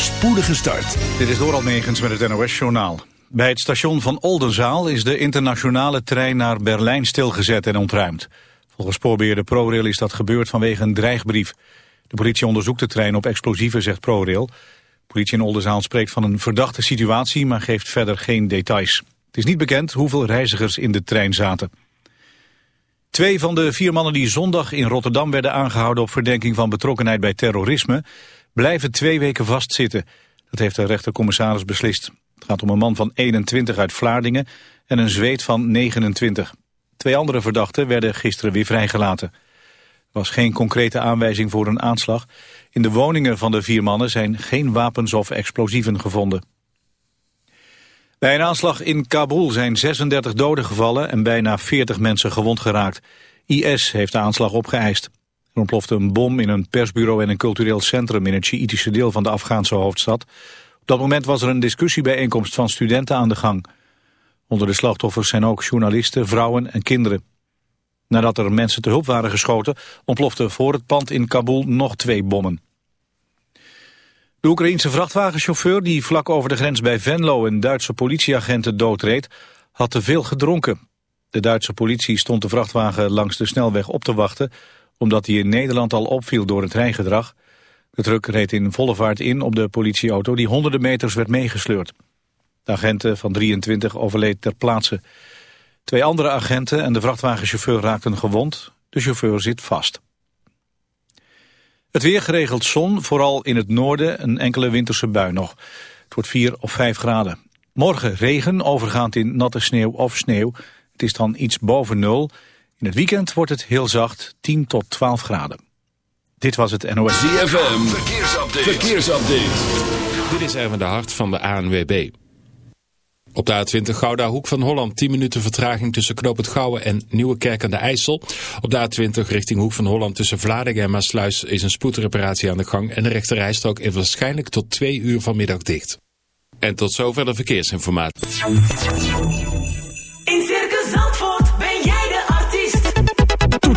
voorspoedige start. Dit is Doral Megens met het NOS-journaal. Bij het station van Oldenzaal is de internationale trein naar Berlijn stilgezet en ontruimd. Volgens spoorbeheerder ProRail is dat gebeurd vanwege een dreigbrief. De politie onderzoekt de trein op explosieven, zegt ProRail. politie in Oldenzaal spreekt van een verdachte situatie, maar geeft verder geen details. Het is niet bekend hoeveel reizigers in de trein zaten. Twee van de vier mannen die zondag in Rotterdam werden aangehouden op verdenking van betrokkenheid bij terrorisme blijven twee weken vastzitten. Dat heeft de rechtercommissaris beslist. Het gaat om een man van 21 uit Vlaardingen en een zweet van 29. Twee andere verdachten werden gisteren weer vrijgelaten. Er was geen concrete aanwijzing voor een aanslag. In de woningen van de vier mannen zijn geen wapens of explosieven gevonden. Bij een aanslag in Kabul zijn 36 doden gevallen en bijna 40 mensen gewond geraakt. IS heeft de aanslag opgeëist. Er ontplofte een bom in een persbureau en een cultureel centrum in het Sjiitische deel van de Afghaanse hoofdstad. Op dat moment was er een discussiebijeenkomst van studenten aan de gang. Onder de slachtoffers zijn ook journalisten, vrouwen en kinderen. Nadat er mensen te hulp waren geschoten, ontplofte voor het pand in Kabul nog twee bommen. De Oekraïense vrachtwagenchauffeur die vlak over de grens bij Venlo een Duitse politieagenten doodreed, had te veel gedronken. De Duitse politie stond de vrachtwagen langs de snelweg op te wachten, omdat hij in Nederland al opviel door het rijgedrag. De truck reed in volle vaart in op de politieauto die honderden meters werd meegesleurd. De agenten van 23 overleed ter plaatse. Twee andere agenten en de vrachtwagenchauffeur raakten gewond. De chauffeur zit vast. Het weer geregeld zon, vooral in het noorden een enkele winterse bui nog. Het wordt 4 of 5 graden. Morgen regen, overgaand in natte sneeuw of sneeuw. Het is dan iets boven nul. In het weekend wordt het heel zacht, 10 tot 12 graden. Dit was het NOS. ZFM, verkeersupdate. verkeersupdate. Dit is even de hart van de ANWB. Op de A20 Gouda Hoek van Holland 10 minuten vertraging tussen Knoop het Gouwen en Nieuwekerk aan de IJssel. Op de A20 richting Hoek van Holland tussen Vlaardingen en Maasluis is een spoedreparatie aan de gang en de rechterrijstrook is waarschijnlijk tot 2 uur vanmiddag dicht. En tot zover de verkeersinformatie.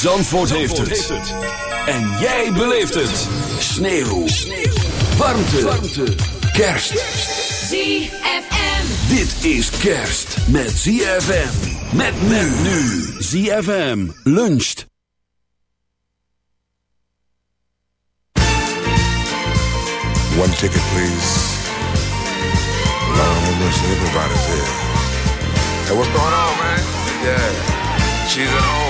Zandvoort, heeft, het. En jij beleeft het. Sneeuw. Warmte. Warmte. Kerst. ZFM. Dit is kerst met ZFM. Met men nu. ZFM luncht. One ticket, please. Lord have mercy, everybody's here. Hey, what's going on, man? Yeah. She's at home.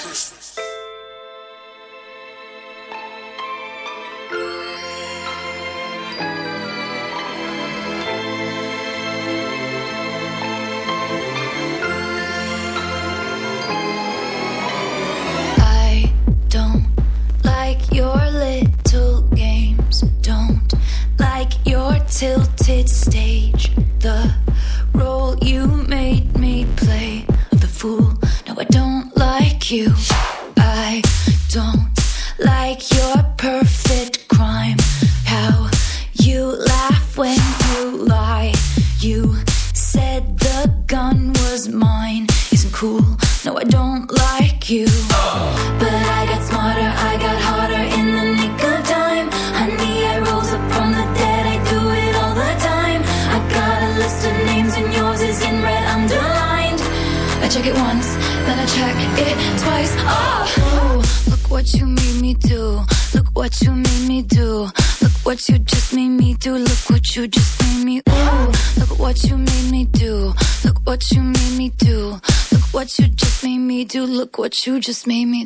you just made me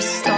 Stop. start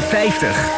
50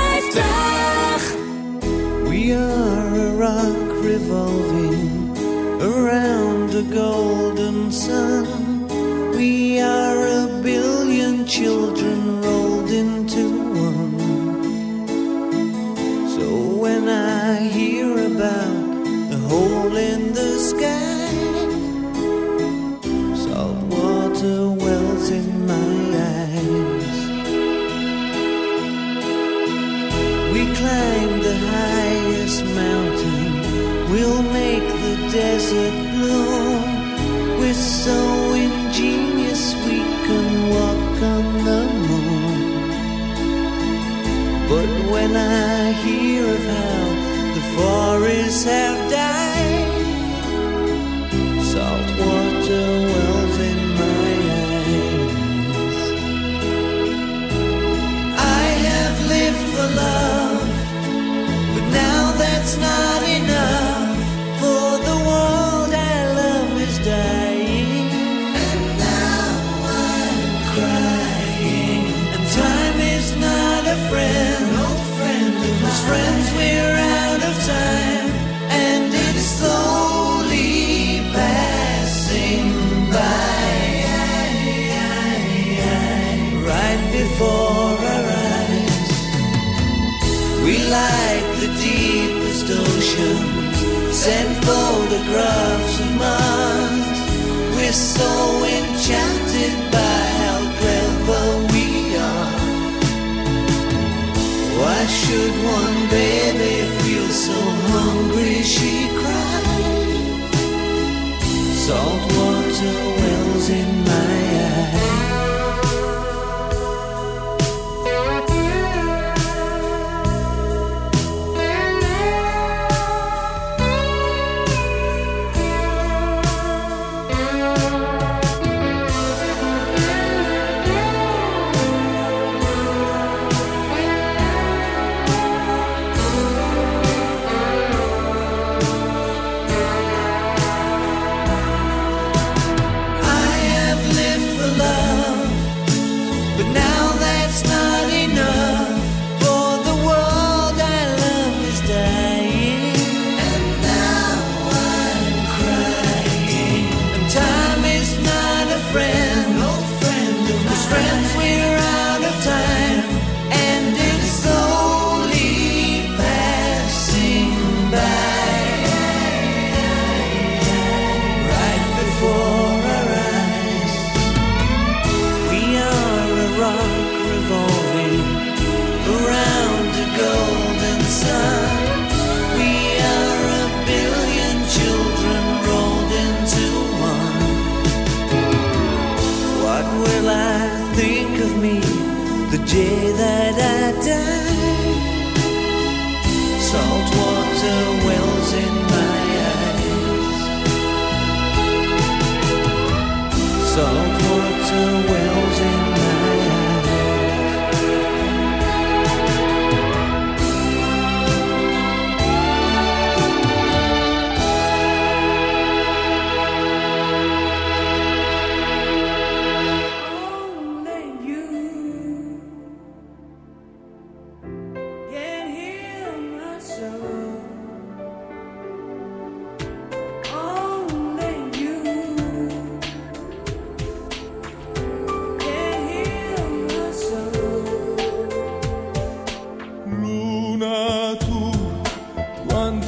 We are a rock revolving around a golden sun. We are a billion children rolled into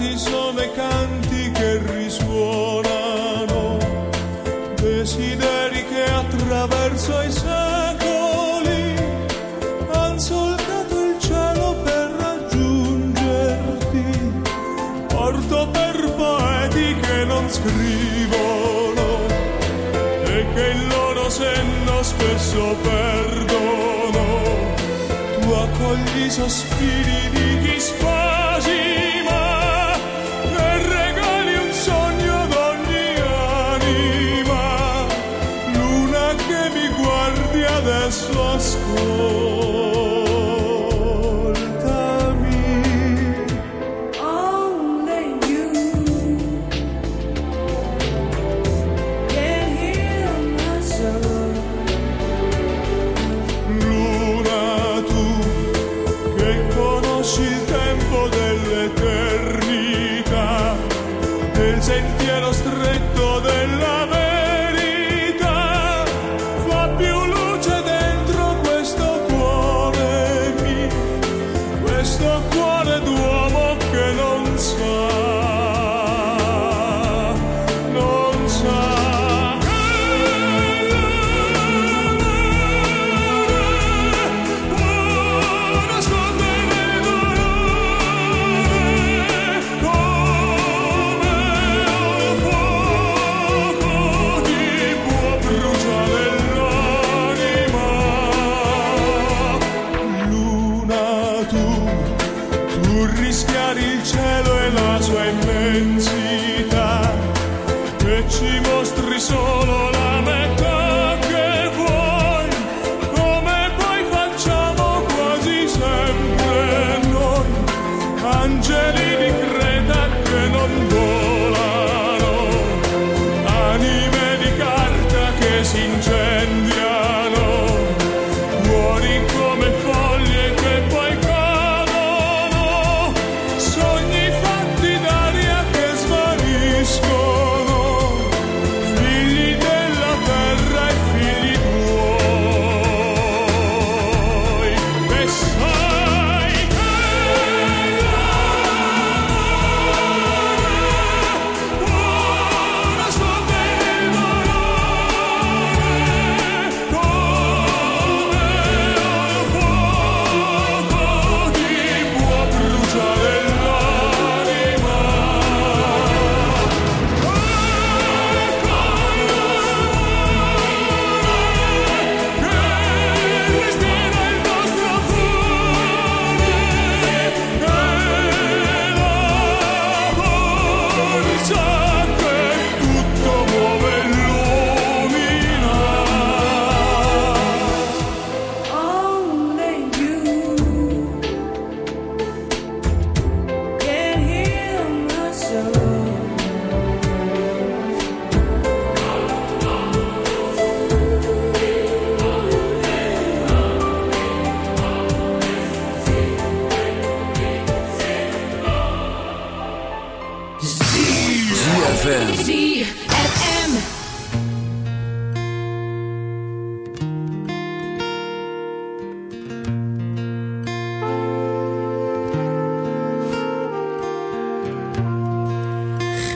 quanti sono i canti che risuonano, desideri che attraverso i secoli han solcato il cielo per raggiungerti, porto per poeti che non scrivono e che il loro senno spesso perdono. Tu accogli i sospiri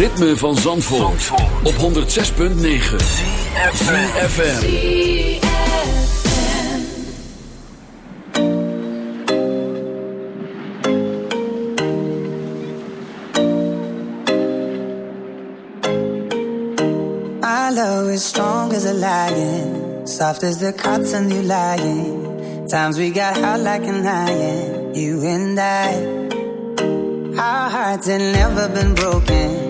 ritme van Zandvoort, Zandvoort. op 106.9 CFFM I love is strong as a lion Soft as the cotton you lying. Times we got hot like an iron You and I. Our hearts had never been broken.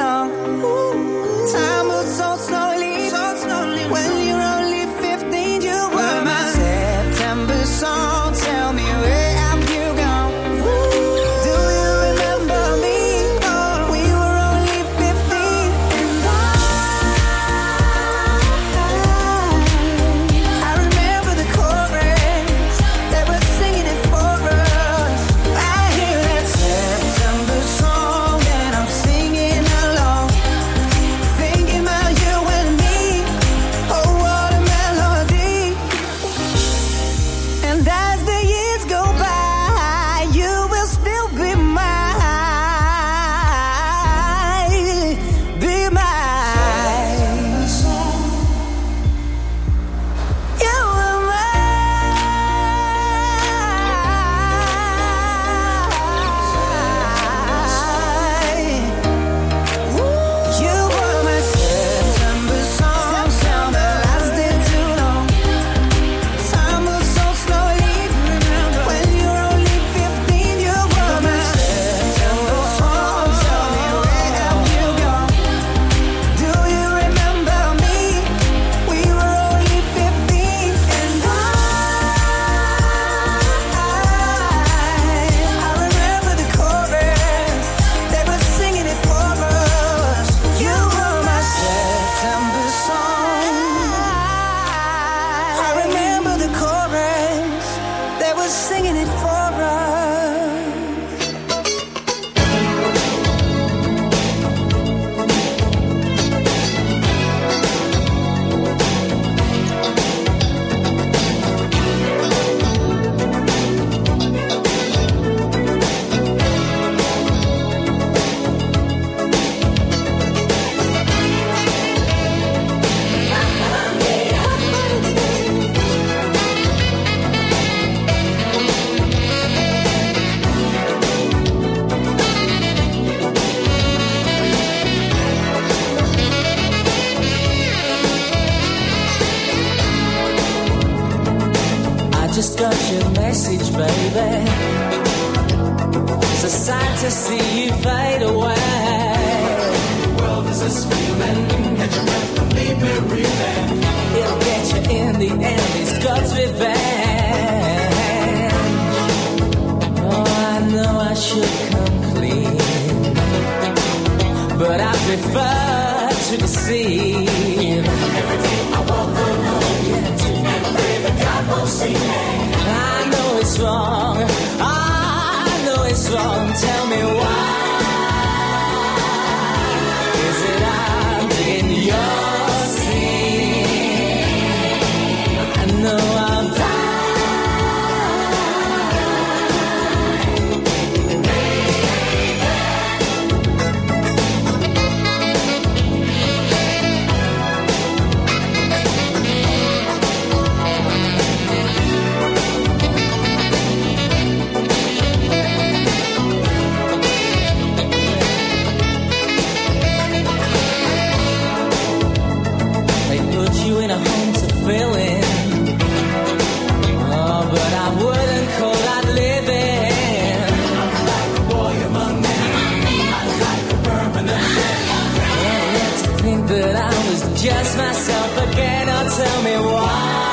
But I was just myself again, oh tell me why.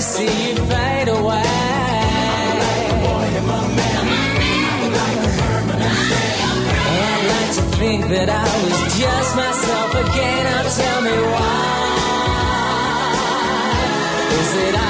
see you fade away. I'm a boy man. I'm a permanent man. I'd like to think that I was just myself again. Now tell me why. Is it I?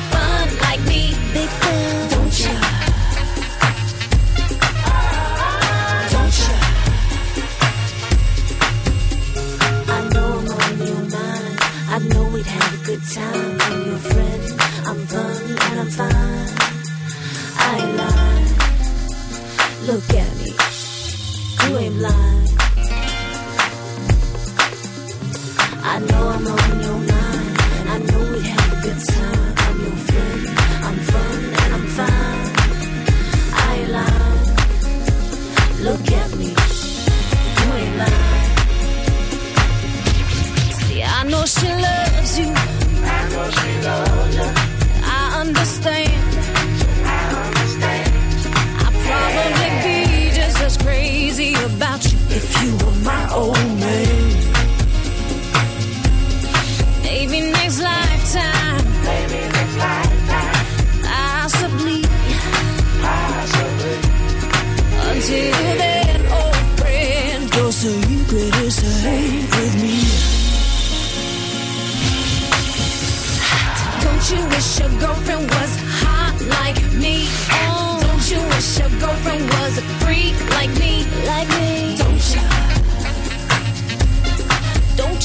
time.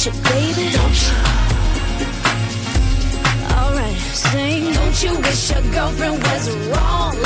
you, baby? Don't you? Alright, sing. Don't you wish your girlfriend was wrong?